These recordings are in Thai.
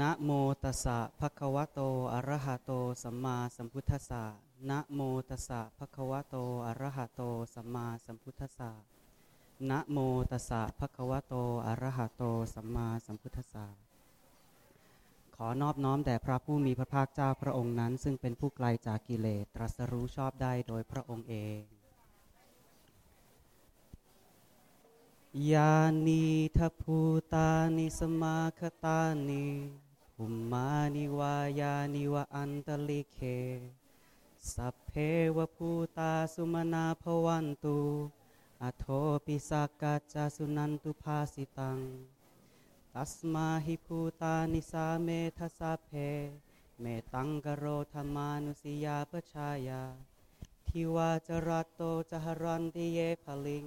นะโมตัสสะภะคะวะโต อะระหะโต สัมมาสัมพุทธัสสะนะโมตัสสะภะคะวะโต อะระหะโต สัมมาสัมพุทธัสสะนะโมตัสสะภะคะวะโต อะระหะโต สัมมาสัมพุทธัสสะขอนอบน้อมแด่พระผู้มีพระภาคเจ้าพระองค์นั้น ซึ่งเป็นผู้ไกลจากกิเลส ตรัสรู้ชอบได้โดยพระองค์เอง ยานีทัพูตานิสมาคตานิภุมมานิวายานิวะอันตลิเค สัพเพวภูตาสุมนาภวันตุอโทปิสักกัจจสุนันตุภาสิตัง ตัสมาหิภูตานิสาเมทัสเพ เมตังกโรธรรมานุสิยาปชายา ทิวาจรัตโตจหรันติเยภลิง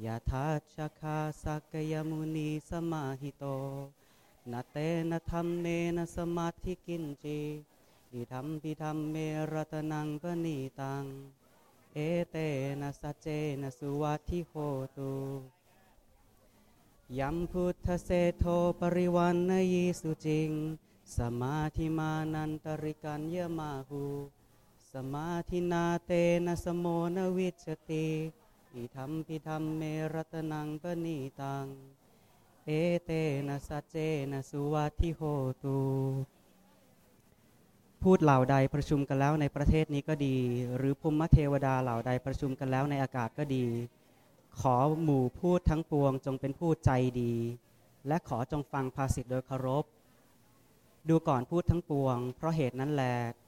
ยาโนสมังอาทิตถาคเตนาอิธรรมปิพุทเทรัตนังปณีตังเอเตนะสัจเจนะสุวัติโหตุขยังวิราคังอมตังปณีตังยะทัชคาสักยมุนีสมาหิโตนาเตนะธรรมเนนะสมาธิกินจีอิธรรมปิธรรมเมรตนังปณีตัง เอเตนะสัจเจนะสุวัติโหตุยัมพุทธเสโทปริวันนยีสุจิง สมาธิมานันตริกันยมาหู สมาธินาเตนะสโมนวิชติ อิธรรมปิธรรมเมรัตนังปณีตัง เอเตนะสัจเจนะสุวัติโหตุพูดเหล่าใดประชุมกันแล้วในประเทศนี้ก็ดี หรือภูมิเทวดาเหล่าใดประชุมกันแล้วในอากาศก็ดี ขอหมู่พูดทั้งปวงจงเป็นผู้ใจดี และขอจงฟังภาษิตโดยเคารพ ดูก่อนพูดทั้งปวง เพราะเหตุนั้นแล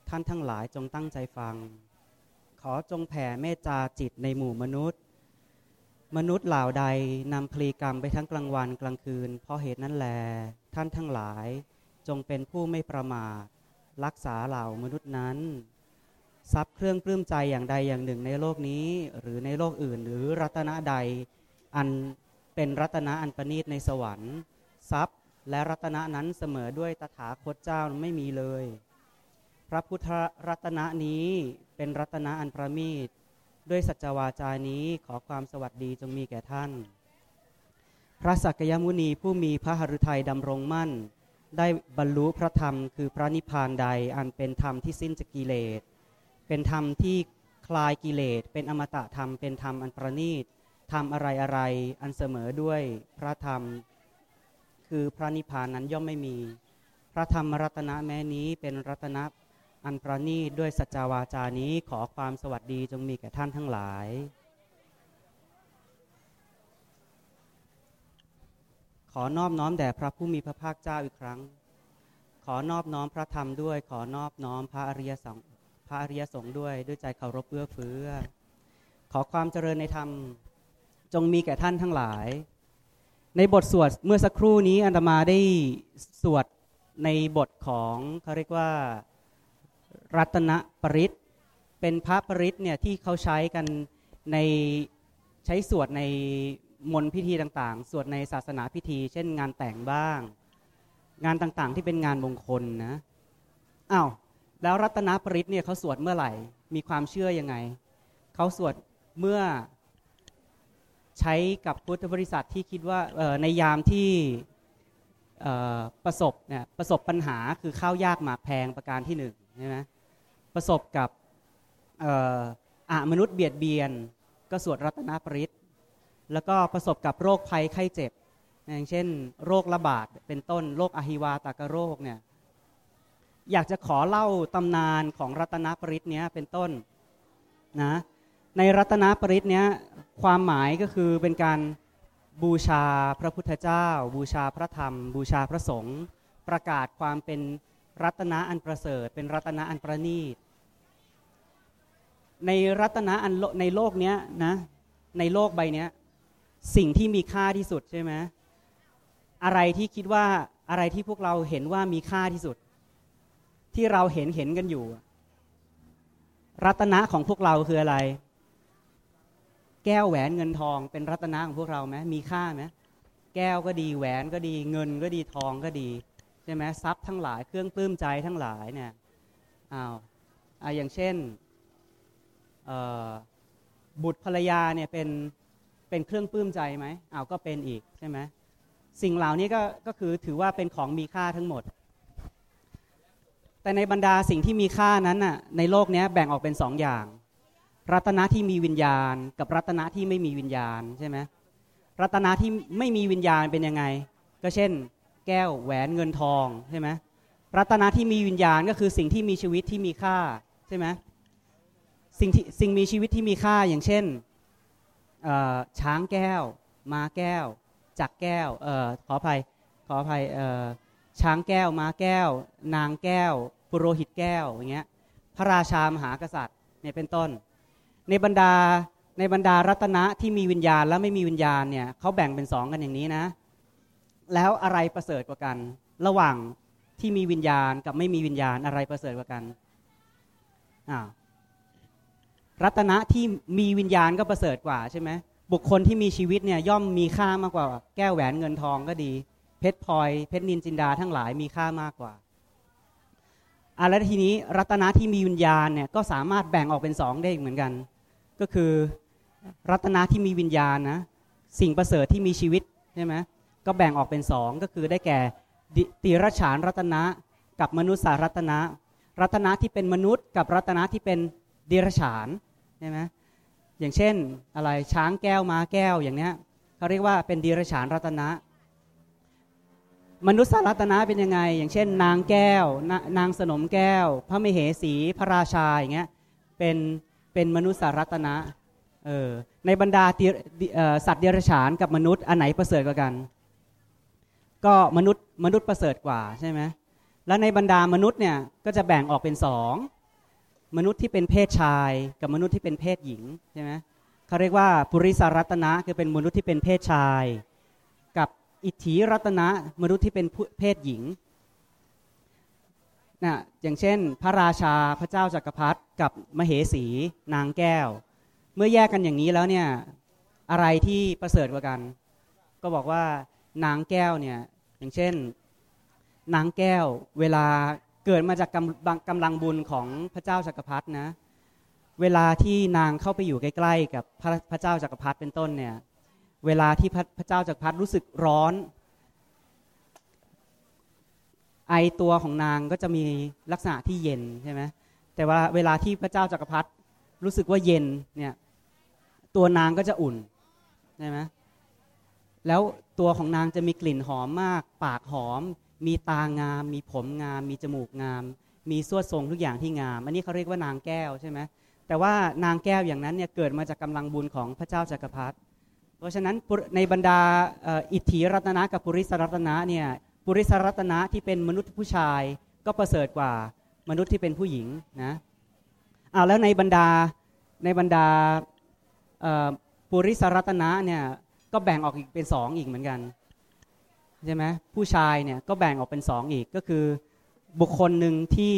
ท่านทั้งหลายจงตั้งใจฟังขอจงแผ่เมตตาจิตในหมู่มนุษย์ มนุษย์เหล่าใดนำพลีกรรมไปทั้งกลางวันกลางคืน เพราะเหตุนั้นแล ท่านทั้งหลาย จงเป็นผู้ไม่ประมาทรักษาเหล่ามนุษย์นั้น ทรัพย์เครื่องปลื้มใจอย่างใดอย่างหนึ่งในโลกนี้ หรือในโลกอื่น หรือรัตนะใด อันเป็นรัตนะอันประณีตในสวรรค์ทรัพย์และรัตนะนั้นเสมอด้วยตถาคตเจ้าไม่มีเลย พระพุทธรัตนะนี้เป็นรัตนะอันประณีต ด้วยสัจวาจานี้ขอความสวัสดีจงมีแก่ท่าน พระสักยมุนีผู้มีพระหฤทัยดำรงมั่น ได้บรรลุพระธรรมคือพระนิพพานใดอันเป็นธรรมที่สิ้นจากกิเลส เป็นธรรมที่คลายกิเลส เป็นอมตะธรรม เป็นธรรมอันประณีตธรรมอะไรอะไรอันเสมอด้วยพระธรรม คือพระนิพพานนั้นย่อมไม่มี พระธรรมรัตนะแม้นี้เป็นรัตนะ อันประณีด้วยสัจวาจานี้ขอความสวัสดีจงมีแก่ท่านทั้งหลาย ขอนอบน้อมแด่พระผู้มีพระภาคเจ้าอีกครั้ง ขอนอบน้อมพระธรรมด้วย ขอนอบน้อมพระอริยสงฆ์พระอริยสงฆ์ด้วยด้วยใจเคารพเอื้อเฟื้อ ขอความเจริญในธรรมจงมีแก่ท่านทั้งหลาย ในบทสวดเมื่อสักครู่นี้อันตมาได้สวดในบทของเขาเรียกว่า รัตนปริศเป็นพระปริศเนี่ยที่เขาใช้กันในใช้สวดในมนพิธีต่างๆ สวดในศาสนาพิธี เช่นงานแต่งบ้าง งานต่างๆที่เป็นงานมงคลนะอ้าวแล้วรัตนปริศเนี่ยเขาสวดเมื่อไหร่ มีความเชื่อยังไง เขาสวดเมื่อใช้กับพุทธบริษัทที่คิดว่าในยามที่ประสบเนี่ยประสบปัญหาคือข้าวยากหมากแพงประการที่หนึ่งใช่ไหม ประสบกับอามนุษย์เบียดเบียน ก็สวดรัตนปริศแล้วก็ประสบกับโรคภัยไข้เจ็บ อย่างเช่น โรคระบาดเป็นต้นโรคอหิวาตากโรคเนี่ยอยากจะขอเล่าตำนานของรัตนปริศเนี้ยเป็นต้นนะในรัตนปริศเนี้ยความหมายก็คือเป็นการบูชาพระพุทธเจ้า บูชาพระธรรม บูชาพระสงฆ์ประกาศความเป็น รัตนะอันประเสริฐ เป็นรัตนะอันประณีต ในรัตนะอันในโลกเนี้ยนะ ในโลกใบนี้สิ่งที่มีค่าที่สุดใช่ไหมอะไรที่คิดว่าอะไรที่พวกเราเห็นว่ามีค่าที่สุด ที่เราเห็นเห็นกันอยู่ รัตนะของพวกเราคืออะไร แก้วแหวนเงินทอง เป็นรัตนะของพวกเราไหมมีค่าไหมแก้วก็ดีแหวนก็ดี เงินก็ดีทองก็ดี ใช่ไหมทรัพย์ทั้งหลายเครื่องปลื้มใจทั้งหลายเนี่ยอ้าวออย่างเช่นบุตรภรรยาเนี่ยเป็นเป็นเครื่องปลื้มใจไหมอ้าวก็เป็นอีกใช่ไหมสิ่งเหล่านี้ก็ก็คือถือว่าเป็นของมีค่าทั้งหมด แต่ในบรรดาสิ่งที่มีค่านั้นน่ะในโลกนี้แบ่งออกเป็นสองอย่าง รัตนะที่มีวิญญาณ กับรัตนะที่ไม่มีวิญญาณใช่ไหมรัตนะที่ไม่มีวิญญาณเป็นยังไง ก็เช่น แก้วแหวนเงินทองใช่ไหมรัตนะที่มีวิญญาณก็คือสิ่งที่มีชีวิตที่มีค่าใช่ไหมสิ่งที่สิ่งมีชีวิตที่มีค่าอย่างเช่นช้างแก้ว ม้าแก้ว จักแก้วออขออภัยขออภัยช้างแก้ว ม้าแก้ว นางแก้ว ปุโรหิตแก้วอย่างเงี้ยพระราชามหากษัตริย์เนี่ยเป็นต้น ในบรรดาในบรรดารัตนะที่มีวิญญาณและไม่มีวิญญาณเนี่ยเขาแบ่งเป็นสองกันอย่างนี้นะ แล้วอะไรประเสริฐกว่ากัน ระหว่างที่มีวิญญาณกับไม่มีวิญญาณอะไรประเสริฐกว่ากันรัตนะที่มีวิญญาณก็ประเสริฐกว่าใช่ไหมบุคคลที่มีชีวิตเนี่ยย่อมมีค่ามากกว่า แก้วแหวนเงินทองก็ดี เพชรพลอยเพชรนินจินดาทั้งหลายมีค่ามากกว่าอะแล้วทีนี้รัตนะที่มีวิญญาณเนี่ยก็สามารถแบ่งออกเป็นสองได้เหมือนกัน ก็คือรัตนะที่มีวิญญาณนะสิ่งประเสริฐที่มีชีวิตใช่ไหม ก็แบ่งออกเป็นสองก็คือได้แก่ติรฉานรัตนะกับมนุษย์สารัตนะ รัตนะที่เป็นมนุษย์ กับรัตนะที่เป็นดิรฉานใช่ไหมอย่างเช่นอะไรช้างแก้วม้าแก้วอย่างเนี้ยเขาเรียกว่าเป็นดิรฉานรัตนะ มนุษย์สารัตนะเป็นยังไง อย่างเช่น นางแก้วนนางสนมแก้ว พระมเหสีพระราชาอย่างเงี้ยเป็นเป็นมนุษย์สารัตนะเออในบรรดาสัตว์เดรัจฉานกับมนุษย์อันไหนประเสริฐกว่ากัน ก็มนุษย์มนุษย์ประเสริฐกว่าใช่ไหมแล้วในบรรดามนุษย์เนี่ยก็จะแบ่งออกเป็นสองมนุษย์ที่เป็นเพศชาย กับมนุษย์ที่เป็นเพศหญิงใช่ไหมเขาเรียกว่าปุริสารัตนะคือเป็นมนุษย์ที่เป็นเพศชาย กับอิทธิรัตนะมนุษย์ที่เป็นเพศหญิงนะอย่างเช่น พระราชาพระเจ้าจักรพรรดิกับมเหสีนางแก้ว เมื่อแยกกันอย่างนี้แล้วเนี่ยอะไรที่ประเสริฐกว่ากัน ก็บอกว่านางแก้วเนี่ย อย่างเช่น นางแก้วเวลาเกิดมาจากกำกำลังบุญของพระเจ้าจักรพรรดินะเวลาที่นางเข้าไปอยู่ใกล้ๆกับพระพระเจ้าจักรพรรดิเป็นต้นเนี่ยเวลาที่พระพระเจ้าจักรพรรดิรู้สึกร้อน ไอตัวของนางก็จะมีลักษณะที่เย็นใช่ไหมแต่ว่าเวลาที่พระเจ้าจักรพรรดิรู้สึกว่าเย็นเนี่ยตัวนางก็จะอุ่นใช่ไหม แล้วตัวของนางจะมีกลิ่นหอมมาก ปากหอม มีตางาม มีผมงาม มีจมูกงาม มีสวดทรงทุกอย่างที่งาม อันนี้เขาเรียกว่านางแก้วใช่ไหมแต่ว่านางแก้วอย่างนั้นเนี่ยเกิดมาจากกำลังบุญของพระเจ้าจักรพรรดิเพราะฉะนั้นในบรรดาอิทธิรัตนะกับปุริสรัตนะเนี่ยปุริสรัตนะที่เป็นมนุษย์ผู้ชายก็ประเสริฐกว่ามนุษย์ที่เป็นผู้หญิงนะเอาแล้วในบรรดาในบรรดาปุริสรัตนะเนี่ย ก็แบ่งออกอีกเป็นสองอีกเหมือนกันใช่ไหมผู้ชายเนี่ยก็แบ่งออกเป็นสองอีกก็คือ บุคคลหนึ่งที่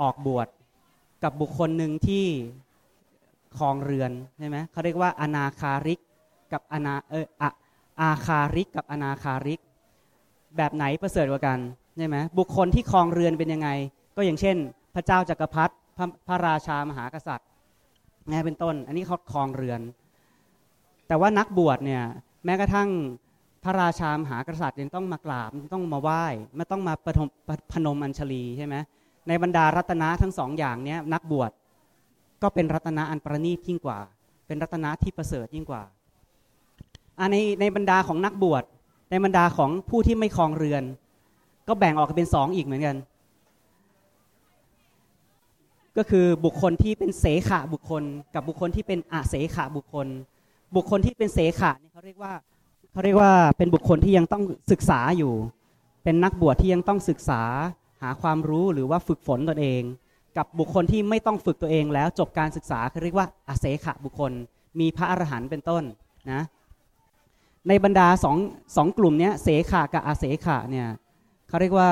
ออกบวชกับบุคคลหนึ่งที่คลองเรือนใช่ไหมเขาเรียกว่าอนาคาริกกับอนาเอออาคาริกกับอนาคาริก แบบไหนประเสริฐกว่ากันใช่ไหมบุคคลที่คลองเรือนเป็นยังไง ก็อย่างเช่น พระเจ้าจากักรพรรดิพระราชามหากษัตริย์นี่เป็นต้น อันนี้เขาคลองเรือน แต่ว่านักบวชเนี่ยแม้กระทั่งพระราชามหากษัตริย์ยังต้องมากราบต้องมาไหว้ไม่ต้องมาประพนมอัญชลีใช่ไหมในบรรดารัตนะทั้งสองอย่างนี้นักบวชก็เป็นรัตนะอันประณีตยิ่งกว่า เป็นรัตนะที่ประเสริฐยิ่งกว่าในในบรรดาของนักบวชในบรรดาของผู้ที่ไม่คลองเรือน ก็แบ่งออกเป็นสองอีกเหมือนกัน ก็คือบุคคลที่เป็นเสขะบุคคล กับบุคคลที่เป็นอาเสขะบุคคล บุคคลที่เป็นเสขะเนี่ยเขาเรียกว่าเขาเรียกว่าเป็นบุคคลที่ยังต้องศึกษาอยู่ เป็นนักบวชที่ยังต้องศึกษาหาความรู้หรือว่าฝึกฝนตนเอง กับบุคคลที่ไม่ต้องฝึกตัวเองแล้วจบการศึกษาเขาเรียกว่าอาเสขะบุคคล มีพระอรหันต์เป็นต้นนะในบรรดาสองสองกลุ่มนี้เสขะกับอาเสขะเนี่ยเขาเรียกว่า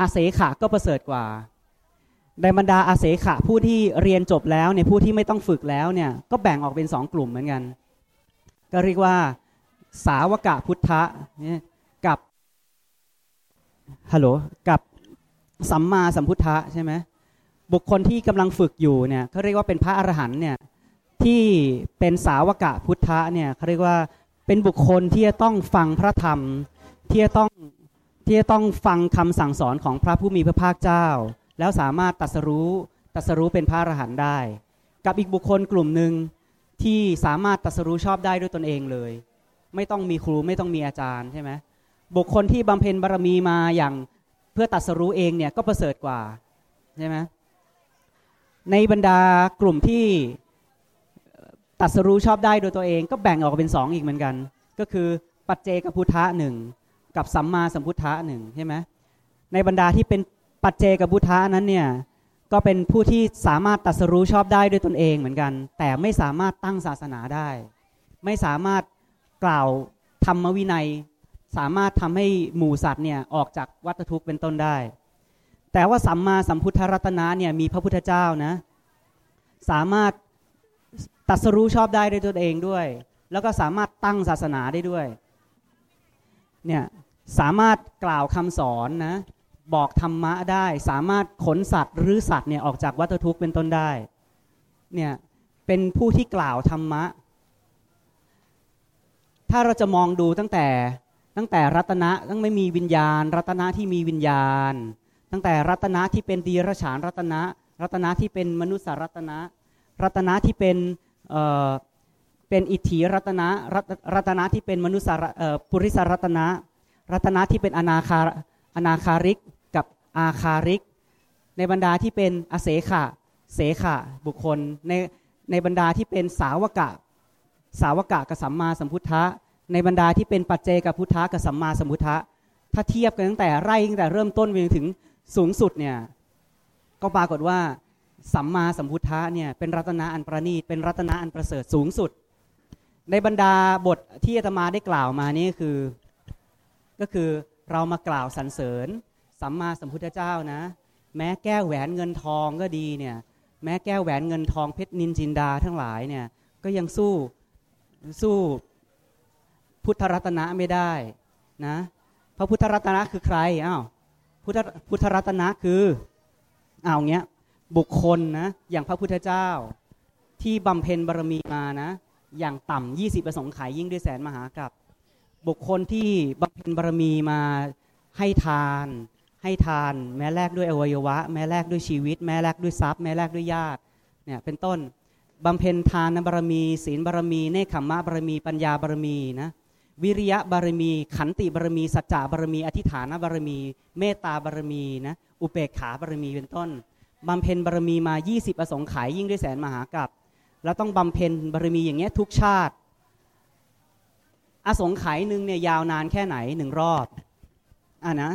อาเสขะก็ประเสริฐกว่า ในบรรดาอาเสขะผู้ที่เรียนจบแล้วเนี่ยผู้ที่ไม่ต้องฝึกแล้วเนี่ยก็แบ่งออกเป็นสองกลุ่มเหมือนกัน ก็เรียกว่า สาวกะพุทธะกับฮัลโหลกับสัมมาสัมพุทธะใช่ไหมบุคคลที่กำลังฝึกอยู่เนี่ยเขาเรียกว่าเป็นพระอรหันต์เนี่ยที่เป็นสาวกะพุทธะเนี่ยเขาเรียกว่าเป็นบุคคลที่จะต้องฟังพระธรรม ที่จะต้องที่จะต้องฟังคำสั่งสอนของพระผู้มีพระภาคเจ้า แล้วสามารถตัดสรู้ตัดสรู้เป็นพระอรหันต์ได้ กับอีกบุคคลกลุ่มหนึ่ง ที่สามารถตัดสรู้ชอบได้ด้วยตนเองเลย ไม่ต้องมีครูไม่ต้องมีอาจารย์ใช่ไหมบุคคลที่บำเพ็ญบารมีมาอย่างเพื่อตัดสรู้เองเนี่ยก็ประเสริฐกว่าใช่ไหมในบรรดากลุ่มที่ตัดสรู้ชอบได้โดยตัวเอง ก็แบ่งออกเป็นสองอีกเหมือนกัน ก็คือปัจเจกพุทธะหนึ่งกับสัมมาสัมพุทธะหนึ่งใช่ไหมในบรรดาที่เป็นปัจเจกพุทธะนั้นเนี่ย ก็เป็นผู้ที่สามารถตัดสรู้ชอบได้ด้วยตนเองเหมือนกัน แต่ไม่สามารถตั้งศาสนาได้ ไม่สามารถกล่าวธรรมวินัย สามารถทำให้หมู่สัตว์เนี่ยออกจากวัฏทุกข์เป็นต้นได้ แต่ว่าสัมมาสัมพุทธรัตนะเนี่ยมีพระพุทธเจ้านะ สามารถตัดสรู้ชอบได้ด้วยตนเองด้วย แล้วก็สามารถตั้งศาสนาได้ด้วยเนี่ยสามารถกล่าวคำสอนนะ บอกธรรมะได้ สามารถขนสัตว์หรือสัตว์เนี่ยออกจากวัฏทุกข์เป็นต้นได้เนี่ยเป็นผู้ที่กล่าวธรรมะ ถ้าเราจะมองดูตั้งแต่ตั้งแต่รัตนะตั้งไม่มีวิญญาณ รัตนะที่มีวิญญาณ ตั้งแต่รัตนะที่เป็นดีรฉานรัตนะ รัตนะที่เป็นมนุษยรัตนะ รัตนะที่เป็นเอ่อเป็นอิทธิรัตนะรัตนะที่เป็นมนุษย์ปุริสรัตนะ รัตนะที่เป็นอนาคาอนาคาริก อาคาริก ในบรรดาที่เป็นอเสขะเสขะบุคคลในในบรรดาที่เป็นสาวกะ สาวกะกับสัมมาสัมพุทธะ ในบรรดาที่เป็นปัจเจกพุทธะกับสัมมาสัมพุทธะ ถ้าเทียบกันตั้งแต่ไร่ตั้งแต่เริ่มต้นไปถึงสูงสุดเนี่ยก็ปรากฏว่าสัมมาสัมพุทธะเนี่ยเป็นรัตนะอันประณีตเป็นรัตนะอันประเสริฐสูงสุด ในบรรดาบทที่อาตมาได้กล่าวมานี่คือ ก็คือเรามากล่าวสรรเสริญ สัมมาสัมพุทธเจ้านะ แม้แก้วแหวนเงินทองก็ดีเนี่ย แม้แก้วแหวนเงินทองเพชรนินจินดาทั้งหลายเนี่ย ก็ยังสู้สู้พุทธรัตนะไม่ได้นะพระพุทธรัตนะคือใครอ้าวพุทธพุทธรัตนะคืออ้าวเงี้ยบุคคลนะอย่างพระพุทธเจ้าที่บำเพ็ญบารมีมานะ อย่างต่ำยี่สิบประสงค์ขายยิ่งด้วยแสนมหากับ บุคคลที่บำเพ็ญบารมีมาให้ทาน ให้ทาน แม้แลกด้วยอวัยวะ แม้แลกด้วยชีวิต แม้แลกด้วยทรัพย์ แม้แลกด้วยญาติเนี่ยเป็นต้นบำเพ็ญทานบารมี ศีลบารมี เนคขมะบารมี ปัญญาบารมีนะวิริยะบารมี ขันติบารมี สัจจะบารมี อธิฐานบารมี เมตตาบารมีนะอุเบกขาบารมีเป็นต้นบำเพ็ญบารมีมา 20 อสงไขยยิ่งด้วยแสนมหากับแล้วต้องบำเพ็ญบารมีอย่างเงี้ยทุกชาติ อสงไขยหนึ่งเนี่ยยาวนานแค่ไหนหนึ่งรอบอะนะ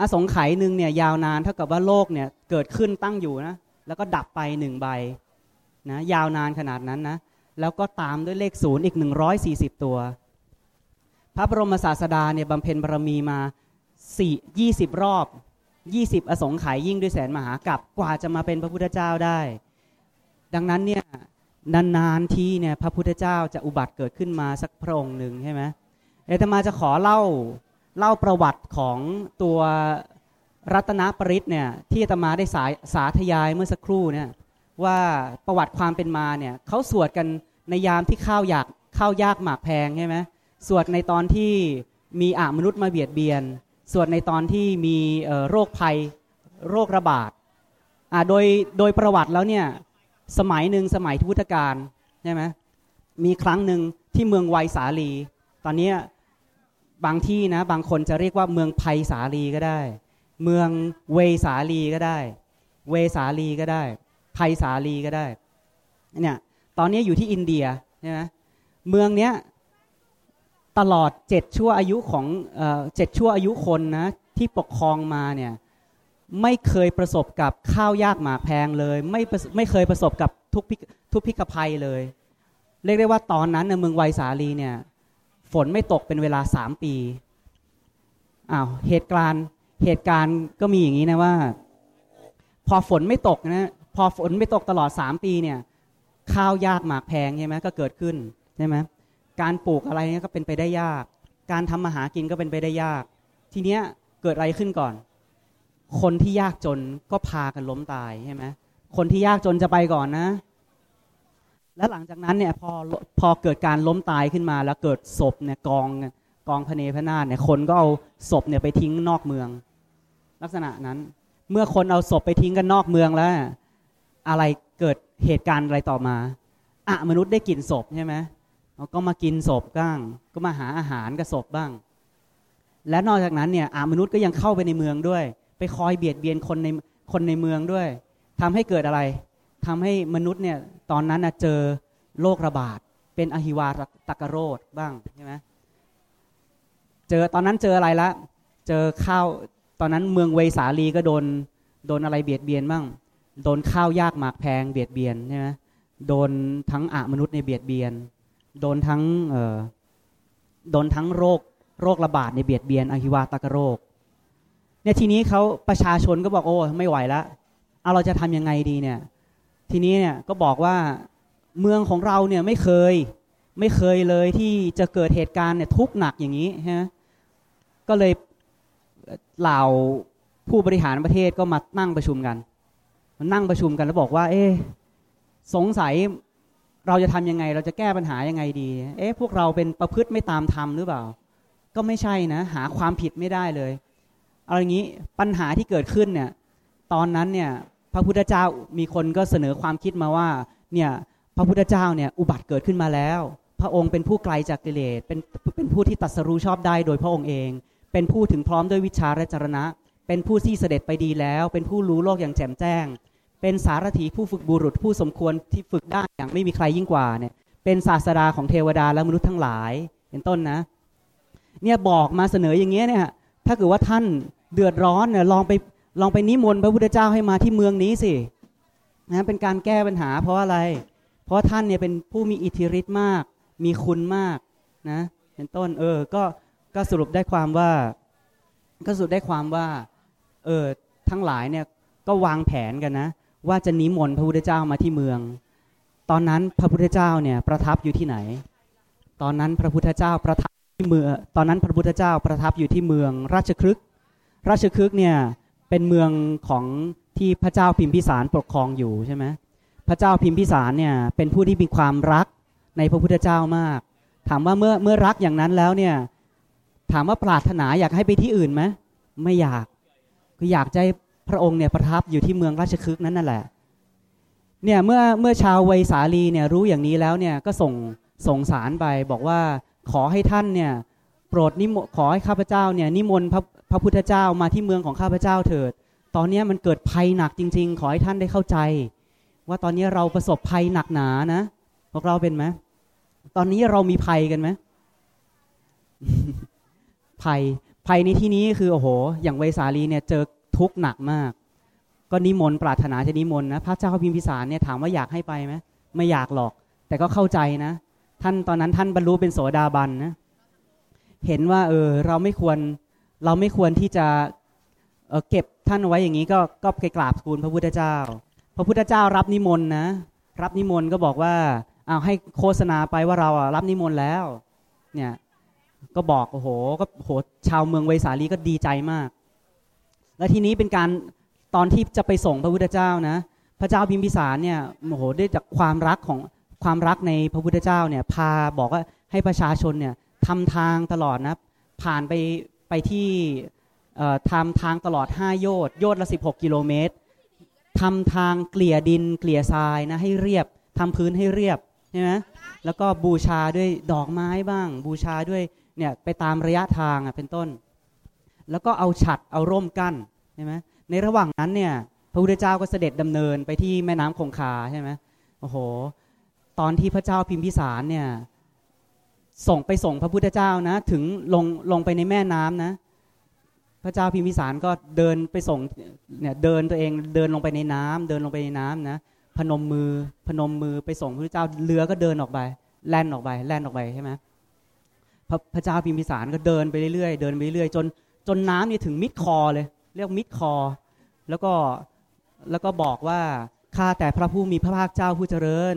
อสงไขยหนึ่งเนี่ยยาวนานเท่ากับว่าโลกเนี่ยเกิดขึ้นตั้งอยู่นะแล้วก็ดับไปหนึ่งใบนะยาวนานขนาดนั้นนะแล้วก็ตามด้วยเลขศูนย์อีก 140 ตัว พระบรมศาสดาเนี่ยบำเพ็ญบารมีมา4 20 รอบ 20 อสงไขยยิ่งด้วยแสนมหากับกว่าจะมาเป็นพระพุทธเจ้าได้ ดังนั้นเนี่ยนานๆที่เนี่ยพระพุทธเจ้าจะอุบัติเกิดขึ้นมาสักพระองค์หนึ่งใช่ไหมเอตมาจะขอเล่า เล่าประวัติของตัวรัตนปริศเนี่ยที่อาตมาได้สาสาธยายเมื่อสักครู่เนี่ยว่าประวัติความเป็นมาเนี่ยเขาสวดกันในยามที่ข้าวอยากข้าวยากหมากแพงใช่ไหมสวดในตอนที่มีอามนุษย์มาเบียดเบียน สวนในตอนที่มีโรคภัยโรคระบาดโดยโดยประวัติแล้วเนี่ยสมัยหนึ่งสมัยทุตการใช่ไหมมีครั้งหนึ่งที่เมืองไวสาลี ตอนนี้ บางที่นะ บางคนจะเรียกว่าเมืองไพสาลีก็ได้ เมืองเวสาลีก็ได้ เวสาลีก็ได้ไพสาลีก็ได้เนี่ยตอนนี้อยู่ที่อินเดียใช่ไหมเมืองเนี้ยตลอดเจ็ดชั่วอายุของเจ็ดชั่วอายุคนนะที่ปกครองมาเนี่ยไม่เคยประสบกับข้าวยากหมากแพงเลย ไม่ไม่เคยประสบกับทุกทุกพิกภัยเลย เรียกได้ว่าตอนนั้นในเมืองไวสาลีเนี่ย ฝนไม่ตกเป็นเวลาสามปีอ้าวเหตุการณ์เหตุการณ์ก็มีอย่างนี้นะว่า พอฝนไม่ตกนะพอฝนไม่ตกตลอดสามปีเนี่ย ข้าวยากหมากแพงใช่ไหมก็เกิดขึ้นใช่ไหมการปลูกอะไรเนี่ยก็เป็นไปได้ยาก การทำมาหากินก็เป็นไปได้ยาก ทีเนี้ยเกิดอะไรขึ้นก่อน คนที่ยากจนก็พากันล้มตายใช่ไหมคนที่ยากจนจะไปก่อนนะ แล้วหลังจากนั้นเนี่ยพอพอเกิดการล้มตายขึ้นมา แล้วเกิดศพเนี่ยกองกองพเนพนาเนี่ยคนก็เอาศพเนี่ยไปทิ้งนอกเมือง ลักษณะนั้น เมื่อคนเอาศพไปทิ้งกันนอกเมืองแล้ว อะไรเกิดเหตุการณ์อะไรต่อมาอะมนุษย์ได้กลิ่นศพใช่ไหมก็มากินศพบ้าง ก็มาหาอาหารกับศพบ้าง และนอกจากนั้นเนี่ยอามนุษย์ก็ยังเข้าไปในเมืองด้วย ไปคอยเบียดเบียนคนในคนในเมืองด้วยทำให้เกิดอะไร ทำให้มนุษย์เนี่ยตอนนั้นนะเจอโรคระบาด เป็นอหิวาตกโรคบ้างใช่ไหมเจอตอนนั้นเจออะไรละ เจอข้าวตอนนั้นเมืองเวสาลีก็โดนโดนอะไรเบียดเบียนบ้าง โดนข้าวยากหมากแพงเบียดเบียนใช่ไหมโดนทั้งอะมนุษย์ในเบียดเบียน โดนทั้งโดนทั้งโรคโรคระบาดในเบียดเบียนอหิวาตกโรคเนี่ยทีนี้เขาประชาชนก็บอกโอ้ไม่ไหวแล้วเอาเราจะทํำยังไงดีเนี่ย ทีนี้เนี่ยก็บอกว่าเมืองของเราเนี่ยไม่เคยไม่เคยเลยที่จะเกิดเหตุการณ์เนี่ยทุกหนักอย่างนี้ฮะก็เลยเหล่าผู้บริหารประเทศก็มานั่งประชุมกันมานั่งประชุมกันแล้วบอกว่า เอ๊สงสัยเราจะทํำยังไง เราจะแก้ปัญหายังไงดี เอ๊ะพวกเราเป็นประพฤติไม่ตามธรรมหรือเปล่า ก็ไม่ใช่นะ หาความผิดไม่ได้เลย เอาอย่างนี้ปัญหาที่เกิดขึ้นเนี่ย ตอนนั้นเนี่ย พระพุทธเจ้ามีคนก็เสนอความคิดมาว่าเนี่ยพระพุทธเจ้าเนี่ยอุบัติเกิดขึ้นมาแล้ว พระองค์เป็นผู้ไกลจากกิเลสเป็นเป็นผู้ที่ตัดสรู้ชอบได้โดยพระองค์เอง เป็นผู้ถึงพร้อมด้วยวิชาและจรณะ เป็นผู้ที่เสด็จไปดีแล้ว เป็นผู้รู้โลกอย่างแจ่มแจ้ง เป็นสารถีผู้ฝึกบุรุษผู้สมควรที่ฝึกได้อย่างไม่มีใครยิ่งกว่าเนี่ยเป็นศาสดาของเทวดาและมนุษย์ทั้งหลายเป็นต้นนะเนี่ยบอกมาเสนออย่างเงี้ยเนี่ยถ้าเกิดว่าท่านเดือดร้อนเนี่ยลองไป ลองไปนิมนต์พระพุทธเจ้าให้มาที่เมืองนี้สินะเป็นการแก้ปัญหา เพราะอะไร เพราะท่านเนี่ยเป็นผู้มีอิทธิฤทธิ์มาก มีคุณมากนะเป็นต้นเออก็ก็สรุปได้ความว่า ก็สรุปได้ความว่าเออทั้งหลายเนี่ยก็วางแผนกันนะ ว่าจะนิมนต์พระพุทธเจ้ามาที่เมือง ตอนนั้นพระพุทธเจ้าเนี่ยประทับอยู่ที่ไหน ตอนนั้นพระพุทธเจ้าประทับที่เมืองตอนนั้นพระพุทธเจ้าประทับอยู่ที่เมือง ราชครึกราชครึกเนี่ย เป็นเมืองของที่พระเจ้าพิมพิสารปกครองอยู่ใช่ไหมพระเจ้าพิมพิสารเนี่ยเป็นผู้ที่มีความรักในพระพุทธเจ้ามาก ถามว่าเมื่อเมื่อรักอย่างนั้นแล้วเนี่ยถามว่าปรารถนาอยากให้ไปที่อื่นไหมไม่อยากคือยากใจพระองค์เนี่ยประทับอยู่ที่เมืองราชคฤห์นั้นนั่นแหละเนี่ยเมื่อเมื่อชาวเวสาลีเนี่ยรู้อย่างนี้แล้วเนี่ยก็ส่งส่งสารไปบอกว่าขอให้ท่านเนี่ยโปรดนิมขอให้ข้าพเจ้าเนี่ยนิมนต์พระ พระพุทธเจ้ามาที่เมืองของข้าพเจ้าเถิด ตอนนี้มันเกิดภัยหนักจริง ๆ ขอให้ท่านได้เข้าใจ ว่าตอนนี้เราประสบภัยหนักหนานะ พวกเราเป็นไหมตอนนี้เรามีภัยกันไหมภัยภัยในที่นี้คือโอ้โห อย่างเวสาลีเนี่ยเจอทุกข์หนักมาก ก็นิมนต์ปรารถนาจะนิมนต์นะพระเจ้าพิมพิสารเนี่ยถามว่าอยากให้ไปไหมไม่อยากหรอก แต่ก็เข้าใจนะ ท่านตอนนั้นท่านบรรลุเป็นโสดาบันนะเห็นว่าเออเราไม่ควร เราไม่ควรที่จะเเก็บท่านไว้อย่างนี้ก็ก็ไปกราบทูลพระพุทธเจ้า พระพุทธเจ้ารับนิมนต์นะ รับนิมนต์ก็บอกว่าเอาให้โฆษณาไปว่าเราอะรับนิมนต์แล้ว เนี่ยก็บอกโอ้โหก็โหชาวเมืองเวสาลีก็ดีใจมาก และทีนี้เป็นการตอนที่จะไปส่งพระพุทธเจ้านะ พระเจ้าพิมพิสารเนี่ยโอ้โหได้จากความรักของความรักในพระพุทธเจ้าเนี่ย พาบอกว่าให้ประชาชนเนี่ยทำทางตลอดนะ ผ่านไป ไปที่ทำทางตลอด 5 โยชน์โยชน์ละ 16 กิโลเมตรทำทางเกลี่ยดินเกลี่ยทรายนะให้เรียบทำพื้นให้เรียบใช่ไหมแล้วก็บูชาด้วยดอกไม้บ้าง บูชาด้วยเนี่ยไปตามระยะทางอะเป็นต้น แล้วก็เอาฉัดเอาร่มกั้นใช่ไหมในระหว่างนั้นเนี่ยพระพุทธเจ้าก็เสด็จดำเนินไปที่แม่น้ำคงคาใช่ไหมโอ้โห ตอนที่พระเจ้าพิมพิสารเนี่ย ส่งไปส่งพระพุทธเจ้านะ ถึงลงลงไปในแม่น้ำนะ พระเจ้าพิมพิสารก็เดินไปส่งเนี่ยเดินตัวเองเดินลงไปในน้ำเดินลงไปในน้ำนะ พนมมือพนมมือไปส่งพระพุทธเจ้าเรือก็เดินออกไปแล่นออกไปแล่นออกไปใช่ไหมพระพระเจ้าพิมพิสารก็เดินไปเรื่อยๆเดินไปเรื่อยจนจนน้ำนี่ถึงมิดคอเลย เรียกมิดคอ แล้วก็แล้วก็บอกว่าข้าแต่พระผู้มีพระภาคเจ้าผู้เจริญ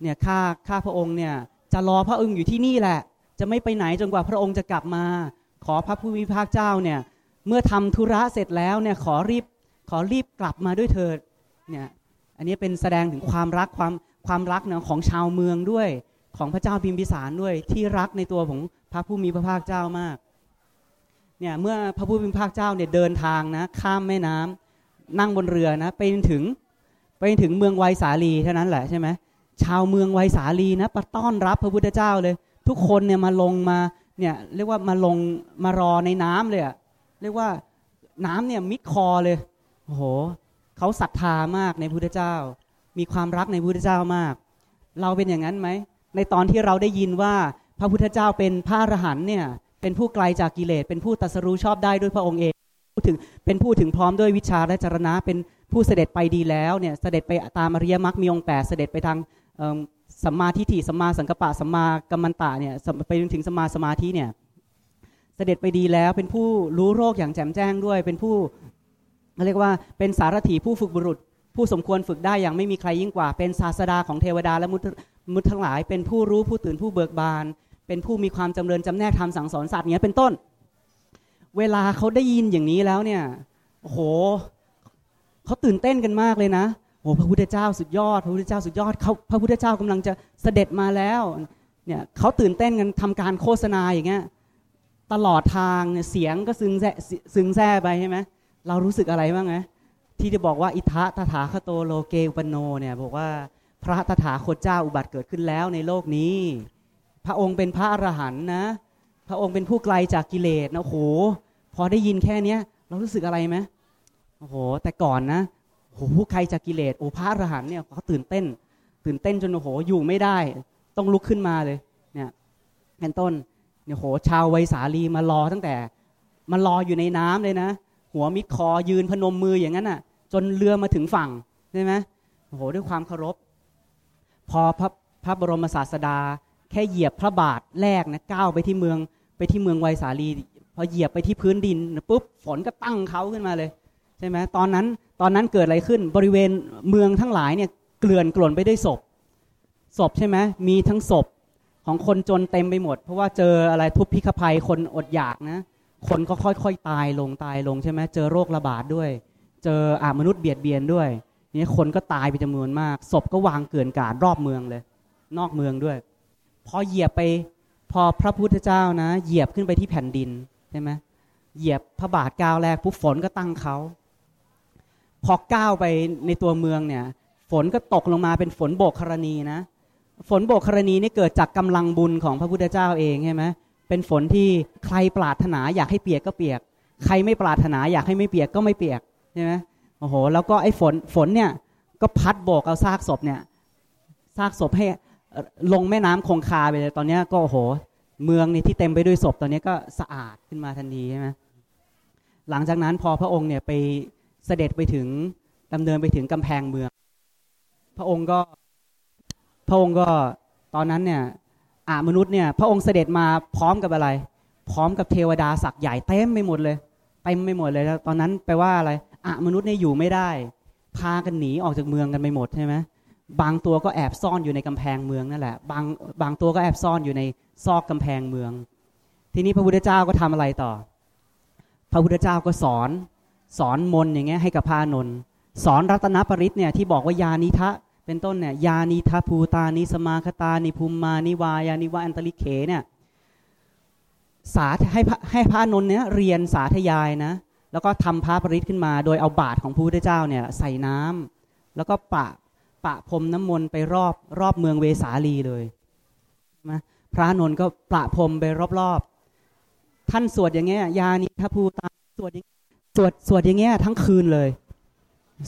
เนี่ยข้าข้าพระองค์เนี่ย จะรอพระองค์อยู่ที่นี่แหละ จะไม่ไปไหนจนกว่าพระองค์จะกลับมา ขอพระผู้มีพระภาคเจ้าเนี่ย เมื่อทำธุระเสร็จแล้วเนี่ยขอรีบขอรีบกลับมาด้วยเถิดเนี่ยอันนี้เป็นแสดงถึงความรักความความรักนะของชาวเมืองด้วยของพระเจ้าพิมพิสารด้วยที่รักในตัวของพระผู้มีพระภาคเจ้ามากเนี่ยเมื่อพระผู้มีพระภาคเจ้าเนี่ยเดินทางนะข้ามแม่น้ำนั่งบนเรือนะไปถึงไปถึงเมืองไวสาลีเท่านั้นแหละใช่ไหม ชาวเมืองไวสาลีนะประต้อนรับพระพุทธเจ้าเลย ทุกคนเนี่ยมาลงมาเนี่ยเรียกว่ามาลงมารอในน้ำเลยอะเรียกว่าน้ำเนี่ยมิดคอเลยโอ้โหเขาศรัทธามากในพุทธเจ้า มีความรักในพุทธเจ้ามาก เราเป็นอย่างนั้นไหมในตอนที่เราได้ยินว่าพระพุทธเจ้าเป็นพระอรหันเนี่ยเป็นผู้ไกลจากกิเลสเป็นผู้ตัสรู้ชอบได้ด้วยพระองค์เองพูดถึงเป็นผู้ถึงพร้อมด้วยวิชาและจรณะเป็นผู้เสด็จไปดีแล้วเนี่ยเสด็จไปตามอริยมรรคมีองค์แปดเสด็จไปทาง สัมมาทิฏฐิสัมมาสังกปะสัมมากัมมันตะเนี่ยไปถึงสัมมาสมาธิเนี่ยเสด็จไปดีแล้วเป็นผู้รู้โรคอย่างแจ่มแจ้งด้วย เป็นผู้เรียกว่าเป็นสารถีผู้ฝึกบุรุษ ผู้สมควรฝึกได้อย่างไม่มีใครยิ่งกว่า เป็นศาสดาของเทวดาและมุตทั้งหลาย เป็นผู้รู้ผู้ตื่นผู้เบิกบาน เป็นผู้มีความจำเริญจำแนกธรรมสั่งสอนสัตว์เงี้ยเป็นต้น เวลาเขาได้ยินอย่างนี้แล้วเนี่ยโอ้โหเขาตื่นเต้นกันมากเลยนะ โอ้พระพุทธเจ้าสุดยอด พระพุทธเจ้าสุดยอดเขาพระพุทธเจ้ากำลังจะเสด็จมาแล้วเนี่ยเขาตื่นเต้นกันทำการโฆษณาอย่างเงี้ยตลอดทางเนี่ยเสียงก็ซึ้งแซ่ซึ้งแซ่ไปใช่ไหมเรารู้สึกอะไรบ้างไหมที่จะบอกว่าอิทะตถาคโตโลเกอุปโนเนี่ยบอกว่าพระตถาคตเจ้าอุบัติเกิดขึ้นแล้วในโลกนี้ พระองค์เป็นพระอรหันต์นะ พระองค์เป็นผู้ไกลจากกิเลสนะโอ้โห พอได้ยินแค่เนี้ยเรารู้สึกอะไรไหมโอ้โห แต่ก่อนนะ อ้โหใครจากกิเลสโอ้พระอรหันเนี่ยเขาตื่นเต้น ตื่นเต้นจนโอ้โหอยู่ไม่ได้ ต้องลุกขึ้นมาเลยเนี่ยเป็นต้นเนี่ยโหชาวไวสาลีมารอตั้งแต่มารออยู่ในน้ำเลยนะ หัวมิดคอยืนพนมมืออย่างนั้นอะ จนเรือมาถึงฝั่งใช่ไหมโอ้โหด้วยความเคารพ พอพระพระบรมศาสดา แค่เหยียบพระบาทแรกนะก้าวไปที่เมืองไปที่เมืองไวสาลีพอเหยียบไปที่พื้นดินปุ๊บฝนก็ตั้งเขาขึ้นมาเลย ช่ไหมตอนนั้นตอนนั้นเกิดอะไรขึ้นบริเวณเมืองทั้งหลายเนี่ยเกลื่อนกล่นไปด้วยศพ ศพใช่ไหมมีทั้งศพของคนจนเต็มไปหมด เพราะว่าเจออะไรทุพพิฆภัยคนอดอยากนะ คนก็ค่อยๆ ตายลงตายลงใช่ไหมเจอโรคระบาดด้วย เจออามนุษย์เบียดเบียนด้วยนี่คนก็ตายไปจำนวนมาก ศพก็วางเกลื่อนกาดรอบเมืองเลย นอกเมืองด้วย พอเหยียบไปพอพระพุทธเจ้านะ เหยียบขึ้นไปที่แผ่นดินใช่ไหมเหยียบพระบาทก้าวแรกปุ๊บฝนก็ตั้งเขา พอก้าวไปในตัวเมืองเนี่ยฝนก็ตกลงมาเป็นฝนโบกครณีนะ ฝนโบกครณีนี่เกิดจากกำลังบุญของพระพุทธเจ้าเองใช่ไหมเป็นฝนที่ใครปรารถนาอยากให้เปียกก็เปียก ใครไม่ปรารถนาอยากให้ไม่เปียกก็ไม่เปียกใช่ไหมโอ้โห แล้วก็ไอ้ฝนฝนเนี่ยก็พัดโบกเอาซากศพเนี่ยซากศพให้ลงแม่น้ำคงคาไปเลยตอนนี้ก็โอ้โห เมืองนี่ที่เต็มไปด้วยศพตอนนี้ก็สะอาดขึ้นมาทันทีใช่ไหมหลังจากนั้นพอพระองค์เนี่ยไป เสด็จไปถึงดำเนินไปถึงกำแพงเมือง พระองค์ก็พระองค์ก็ตอนนั้นเนี่ยอามนุษย์เนี่ยพระองค์เสด็จมาพร้อมกับอะไร พร้อมกับเทวดาศักย์ใหญ่เต็มไปหมดเลยเต็มไปหมดเลยแล้วตอนนั้นแปลว่าอะไรอามนุษย์เนี่ยอยู่ไม่ได้ พากันหนีออกจากเมืองกันไปหมดใช่ไหมบางตัวก็แอบซ่อนอยู่ในกำแพงเมืองนั่นแหละบางบางตัวก็แอบซ่อนอยู่ในซอกกำแพงเมือง ทีนี้พระพุทธเจ้าก็ทำอะไรต่อ พระพุทธเจ้าก็สอน สอนมนอย่างเงี้ยให้กับพานนท์สอนรัตนปริศเนี่ยที่บอกว่ายานิทะเป็นต้นเนี่ยยานิทะภูตานิสมาคตานิภูมมานิวายานิวาอันตริเขเนี่ยสาให้ให้พระนนท์เนี่ยเรียนสาธยายนะแล้วก็ทำพระปริศขึ้นมา โดยเอาบาทของพระพุทธเจ้าเนี่ยใส่น้ำแล้วก็ปะปะพรมน้ำมนต์ไปรอบรอบเมืองเวสาลีเลยนะพระนนท์ก็ปะพรมไปรอบๆท่านสวดอย่างเงี้ยยานิทะภูตาสวดอย่าง สวดสวดอย่างเงี้ยทั้งคืนเลย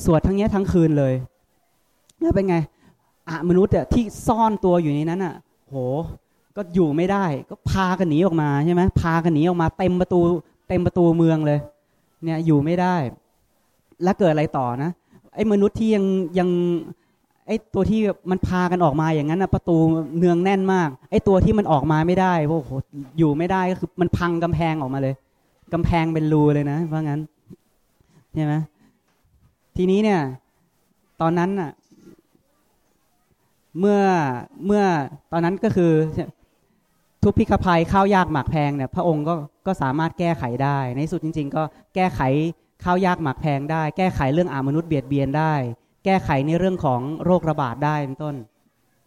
สวดทั้งเงี้ยทั้งคืนเลยแล้วเป็นไงอะมนุษย์อะที่ซ่อนตัวอยู่ในนั้นอะโห ก็อยู่ไม่ได้ ก็พากันหนีออกมาใช่ไหมพากันหนีออกมาเต็มประตู เต็มประตูเมืองเลย เนี่ยอยู่ไม่ได้ แล้วเกิดอะไรต่อนะไอ้มนุษย์ที่ยังยังไอ้ตัวที่มันพากันออกมาอย่างนั้นนะประตูเนืองแน่นมากไอ้ตัวที่มันออกมาไม่ได้โอ้โหอยู่ไม่ได้ก็คือมันพังกำแพงออกมาเลยกำแพงเป็นรูเลยนะ เพราะงั้น ใช่ไหมทีนี้เนี่ย ตอนนั้นน่ะ เมื่อเมื่อตอนนั้นก็คือ ทุพพิฆภัยข้าวยากหมากแพงเนี่ย พระองค์ก็ก็สามารถแก้ไขได้ ในสุดจริง ๆ ก็แก้ไขข้าวยากหมากแพงได้ แก้ไขเรื่องอามนุษย์เบียดเบียนได้ แก้ไขในเรื่องของโรคระบาดได้เป็นต้น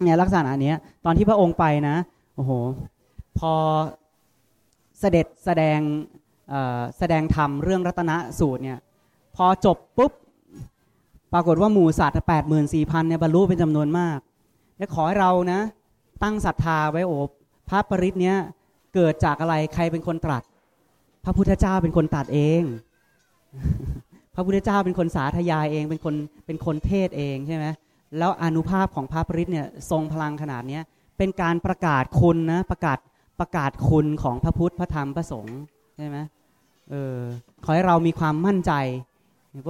เนี่ยลักษณะนี้ตอนที่พระองค์ไปนะโอ้โห พอเสด็จแสดงแสดงธรรมเรื่องรัตนสูตรเนี่ย พอจบปุ๊บ ปรากฏว่าหมู่สัตว์แปดหมื่นสี่พันเนี่ยบรรลุเป็นจำนวนมาก และขอให้เรานะ ตั้งศรัทธาไว้โอบพระปริศเนี้ยเกิดจากอะไรใครเป็นคนตรัส พระพุทธเจ้าเป็นคนตรัสเอง พระพุทธเจ้าเป็นคนสาธยายเองเป็นคนเป็นคนเทศเองใช่ไหมแล้วอนุภาพของพระปริศเนี่ยทรงพลังขนาดเนี้ยเป็นการประกาศคุณนะประกาศประกาศคุณของพระพุทธพระธรรมพระสงฆ์ใช่ไหมเออขอให้เรามีความมั่นใจ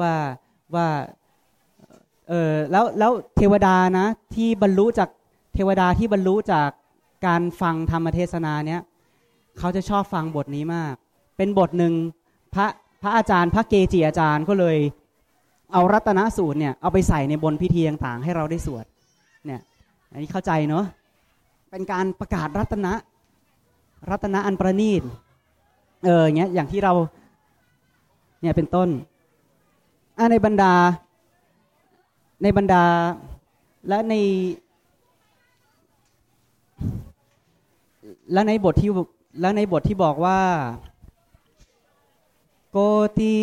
ว่าว่าเออแล้วแล้วเทวดานะที่บรรลุจากเทวดาที่บรรลุจากการฟังธรรมเทศนาเนี้ยเขาจะชอบฟังบทนี้มาก เป็นบทหนึ่งพระพระอาจารย์ พระเกจิอาจารย์ก็เลยเอารัตนสูตรเนี่ยเอาไปใส่ในบนพิธีต่างๆให้เราได้สวดเนี่ยอันนี้เข้าใจเนาะเป็นการประกาศรัตนะรัตนะอันประณีตเออเงี้ยอย่างที่เราเนี่ยเป็นต้น ในบรรดา ในบรรดาและใน และในบทที่และในบทที่บอกว่าโกติ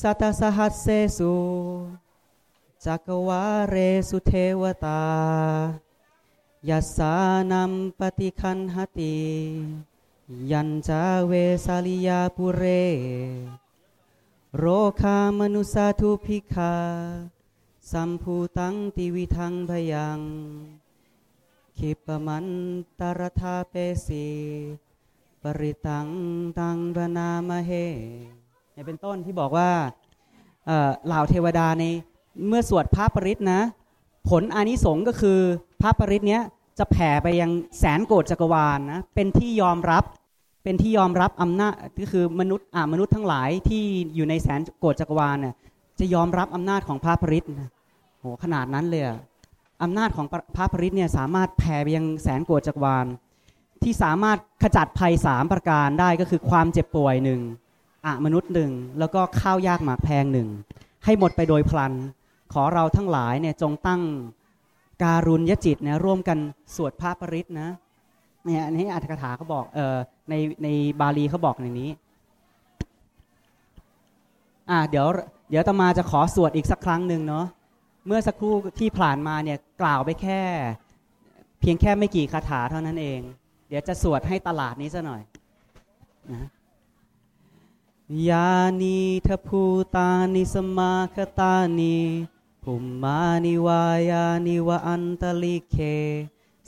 สัตสหัสเสสุจักวาเรสุเทวตายัสานัมปฏิคันหติ ยันจาเวสาลิยาปุเร โรคามนุสาทุพิคา สัมภูตังติวิทังพยังคิปมันตารธาเปสีปริตังตังบนามเฮเนี่ยเป็นต้นที่บอกว่าเหล่าเทวดาในเมื่อสวดพระปริตนะ ผลอานิสงส์ก็คือพระปริตเนี้ยจะแผ่ไปยังแสนโกดจักรวาลนะเป็นที่ยอมรับ เป็นที่ยอมรับอำนาจก็คือมนุษย์อ่ามนุษย์ทั้งหลายที่อยู่ในแสนโกดจักรวาลเนี่ยจะยอมรับอำนาจของพระปริตนะโหขนาดนั้นเลยอำนาจของพระปริตเนี่ยสามารถแผ่ไปยังแสนโกดจักรวาล ที่สามารถขจัดภัยสามประการได้ก็คือความเจ็บป่วยหนึ่งอะมนุษย์หนึ่งแล้วก็ข้าวยากหมากแพงหนึ่งให้หมดไปโดยพลัน ขอเราทั้งหลายเนี่ยจงตั้งการุณยจิตเนี่ยร่วมกันสวดพระปริตนะ เนี่ยอันนี้อัตถกถาเขาบอกเออในในบาลีเขาบอกอย่างนี้อ่าเดี๋ยวเดี๋ยวตมาจะขอสวดอีกสักครั้งหนึ่งเนาะเมื่อสักครู่ที่ผ่านมาเนี่ยกล่าวไปแค่ เพียงแค่ไม่กี่คาถาเท่านั้นเอง เดี๋ยวจะสวดให้ตลาดนี้ซะหน่อยนะยานีทภูตานิสมาคตานีภุมมานิวายานิวอันตลิเค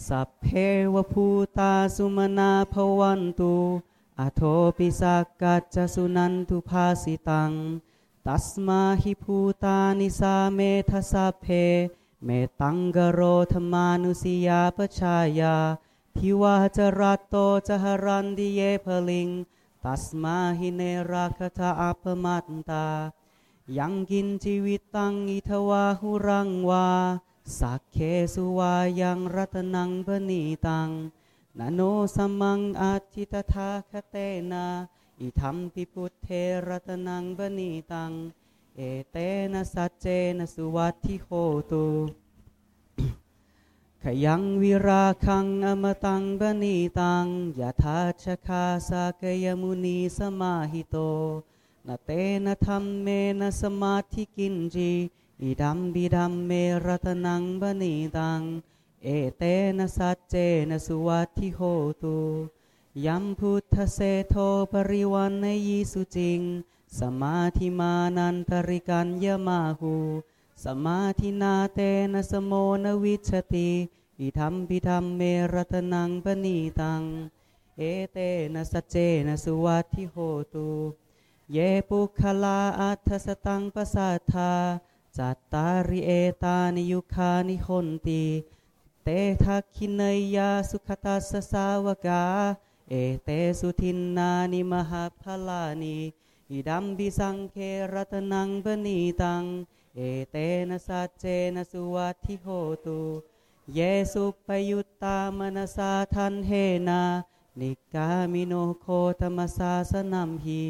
สัพเพวภูตาสุมนาภวันตุอโทปิสักกัจจสุนันตุภาสิตัง ตัสมาหิภูตานิสาเมทสัพเพ เมตังกโรธมานุสิยาปชายา ทิวาจรัตโตจหรันดิเยพลิง ตัสมาหิเนราคตาอัปมัตตา ยังกินชีวิตตังอิทวาหุรังวา สักเคสุวายังรัตนังปณีตังนาโนสมังอาทิตถาคเตนาอิธรรมปิพุทเทรัตนังปณีตัง เอเตนะสัจเจนะสุวัตทิโหตุขยังวิราคังอมตังปณีตังยะทาชคาสากยมุนีสมาหิโตนาเตนะธรรมเมนะสมาธิกินจี อิดัมบิดัมเมรัตนังบณีตัง เอเตนะสัจเจนะสุวัตทิโหตุยัมพุทธเสโทปริวันในยีสุจิง สมาธิมานันตริกันยมาหูสมาธินาเตนะสโมนวิชติอิธรรมพิธรรมเมรัตนังปณีตัง เอเตนะสัจเจนะสุวัตทิโหตุ เยปุคลาอัทสตังปสัทธา จัตตาริเอตานิยุคานิหนตีเตทักขินยาสุขตัสสาวกา เอเตสุทินนานิมหาพลานีอิดัมบิสังเครัตนังปณีตัง เอเตนะสัจเจนะสุวัติโหตุ เยสุปยุตตามนสาทันเฮนา นิกามิโนโคตมสาสนัมหี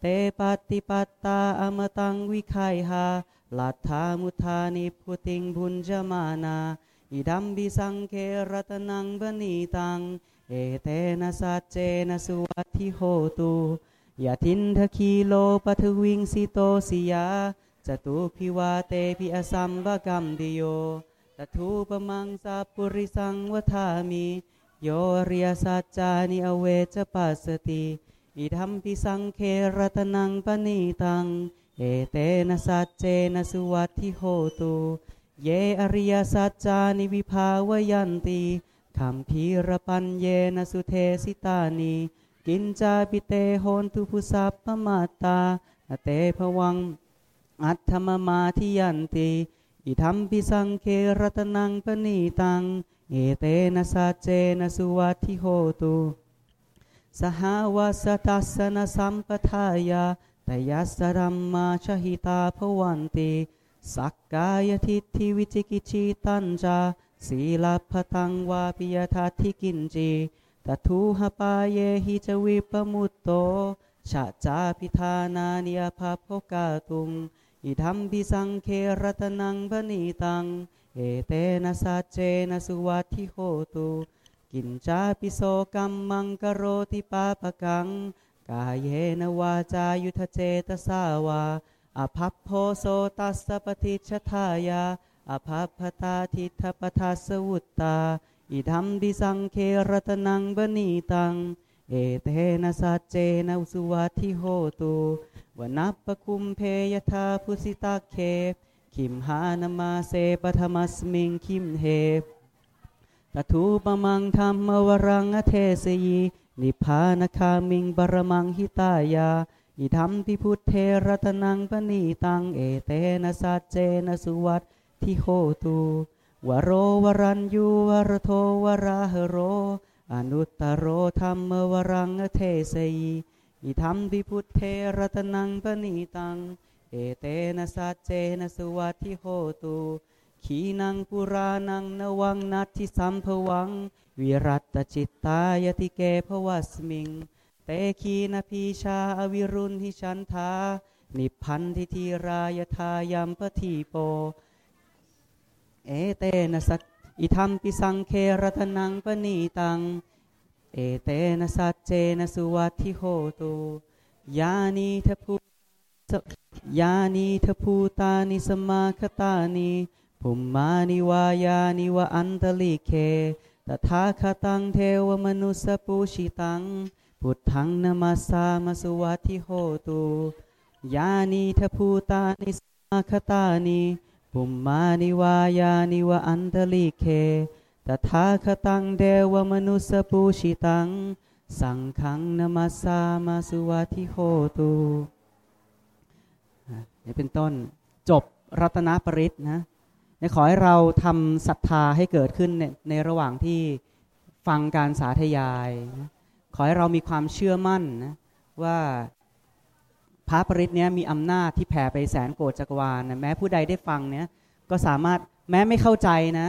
เตปฏิปัตตาอมตังวิไคหา ลัทธามุธานิพุติงบุญจมานาอิดัมบิสังเครตนังบณีตัง เอเตนะสัจเจนะสุวัติโหตุยะทินทคีโลปัทวิงสิโตสิยาจตุพิวาเตพิอสัมบกัมดิโยตทูปมังสัพปุริสังวทามิ โยเรียสัจจานิอเวจปัสสติ อิธรรมปิสังเครตนังปณีตัง เอเตนะสัจเจนะสุวัตทิโหตุ เยอริยสัจจานิวิภาวยันติคัมภีรปัญเยนะสุเทสิตานี กินจาปิเตโหนตุพุสัพปมาตาเตภวัง อัตถมมาทิยันติอิธรรมปิสังเครตนังปณีตัง เอเตนะสัจเจนะสุวัตทิโหตุ สหวาสตัสสนสัมปทายา ตยัสรัมมาชหิตาภวันติสักกายทิฏฐิวิจิกิจิตัญจาศีลพตังวาปิยทัติกินจีตทูหปาเยหิจวิปมุตโตชะจาพิธานานิยภาพกาตุงอิธรรมพิสังเครตนังบณีตัง เอเตนะสัจเจนะสุวัตทิโหตุ กินจาปิโสกัมมังกโรติปาปะกัง กายเยนวาจายุทธเจตสาวาอภัพโพโสตัสปฏิชทายาอภัพพตาทิทปทัสวุตตา อิธรรมดิสังเครตนังบณีตัง เอเตนะสัจเจนะสุวัติโหตุวนัปปคุมเพยทาพุสิตาเคคิมหานมาเสปธรรมสมิงคิมเฮตทูปมังธรรมวรังอเทสยี นิพานคามิงบรมังหิตายาอิธรรมพิพุทเทรตนังปณีตังเอเตนะสัจเจนะสุวัตทิโหตุวโรวรัญยูวรโทวราหโร อนุตตโรธรรมวรังเทสยีอิธรรมพิพุทเทรตนังปณีตัง เอเตนะสัจเจนะสุวัตทิโหตุขีนังปุรานังนวังนัตทิสัมภวัง วิรัตจิตตายติเกภวัสมิง เตคีนพีชาอวิรุณหิชันธานิพันธิทีรายทายัมปทีโป เอเตนะสัจอิธรรมปิสังเครตนังปณีตัง เอเตนะสัจเจนะสุวัตทิโหตุยานีทภูยานีทภูตานิสมาคตานิภุมมานิวายานิวะอันตลิเค ตถาคตังเทวมนุสปูชิตัง พุทธังนมาสสามสุวัติโหตุยานิทภูตานิสมาคตานิภุมมานิวายานิวะอันตลิเคตถาคตังเทวมนุสปูชิตัง สังขังนามาสามาสุวัติโหตุนี่เป็นต้นจบรัตนปริศนะ ขอให้เราทำศรัทธาให้เกิดขึ้นในในระหว่างที่ฟังการสาธยายนะขอให้เรามีความเชื่อมั่นนะว่าพระปริศเนี้ยมีอำนาจที่แผ่ไปแสนโกดจักรวาลนะแม้ผู้ใดได้ฟังเนี้ยก็สามารถแม้ไม่เข้าใจนะ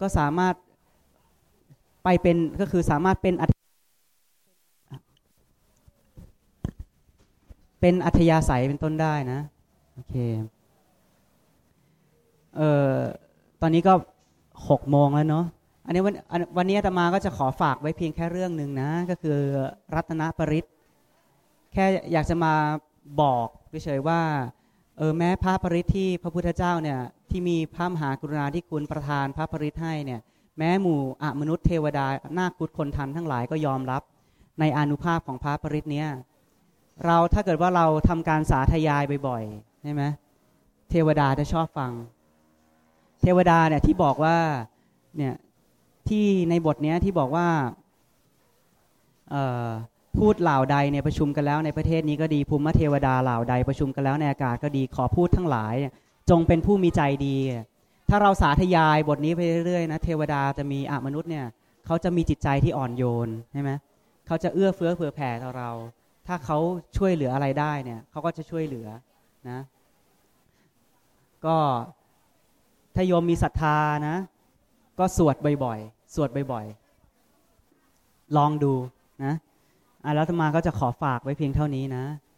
ก็สามารถไปเป็นก็คือสามารถเป็นเป็นอัธยาศัยเป็นต้นได้นะโอเค เออตอนนี้ก็หกโมงแล้วเนาะอันนี้วันวันนี้อาตมาก็จะขอฝากไว้เพียงแค่เรื่องหนึ่งนะ ก็คือรัตนปริศแค่อยากจะมาบอกเฉยๆว่าเออแม้พระปริศที่พระพุทธเจ้าเนี่ยที่มีพระมหากรุณาธิคุณประทานพระปริศให้เนี่ยแม้หมู่อมนุษย์เทวดาหน้ากุศคนทันทั้งหลายก็ยอมรับในอนุภาพของพระปริศเนี้ยเราถ้าเกิดว่าเราทำการสาธยายบ่อยๆใช่ไหมเทวดาจะชอบฟัง เทวดาเนี่ยที่บอกว่าเนี่ยที่ในบทเนี้ยที่บอกว่าพูดเหล่าใดเนี่ยประชุมกันแล้วในประเทศนี้ก็ดีภูมิเทวดาเหล่าใดประชุมกันแล้วในอากาศก็ดีขอพูดทั้งหลาย จงเป็นผู้มีใจดี ถ้าเราสาธยายบทนี้ไปเรื่อยๆนะเทวดาจะมีอมนุษย์เนี่ยเขาจะมีจิตใจที่อ่อนโยนใช่ไหมเขาจะเอื้อเฟื้อเผื่อแผ่ต่อเรา ถ้าเขาช่วยเหลืออะไรได้เนี่ยเขาก็จะช่วยเหลือนะ ก็ ถ้าโยมมีศรัทธานะ ก็สวดบ่อยๆ สวดบ่อยๆ ลองดูนะอะแล้วธรรมาก็จะขอฝากไว้เพียงเท่านี้นะ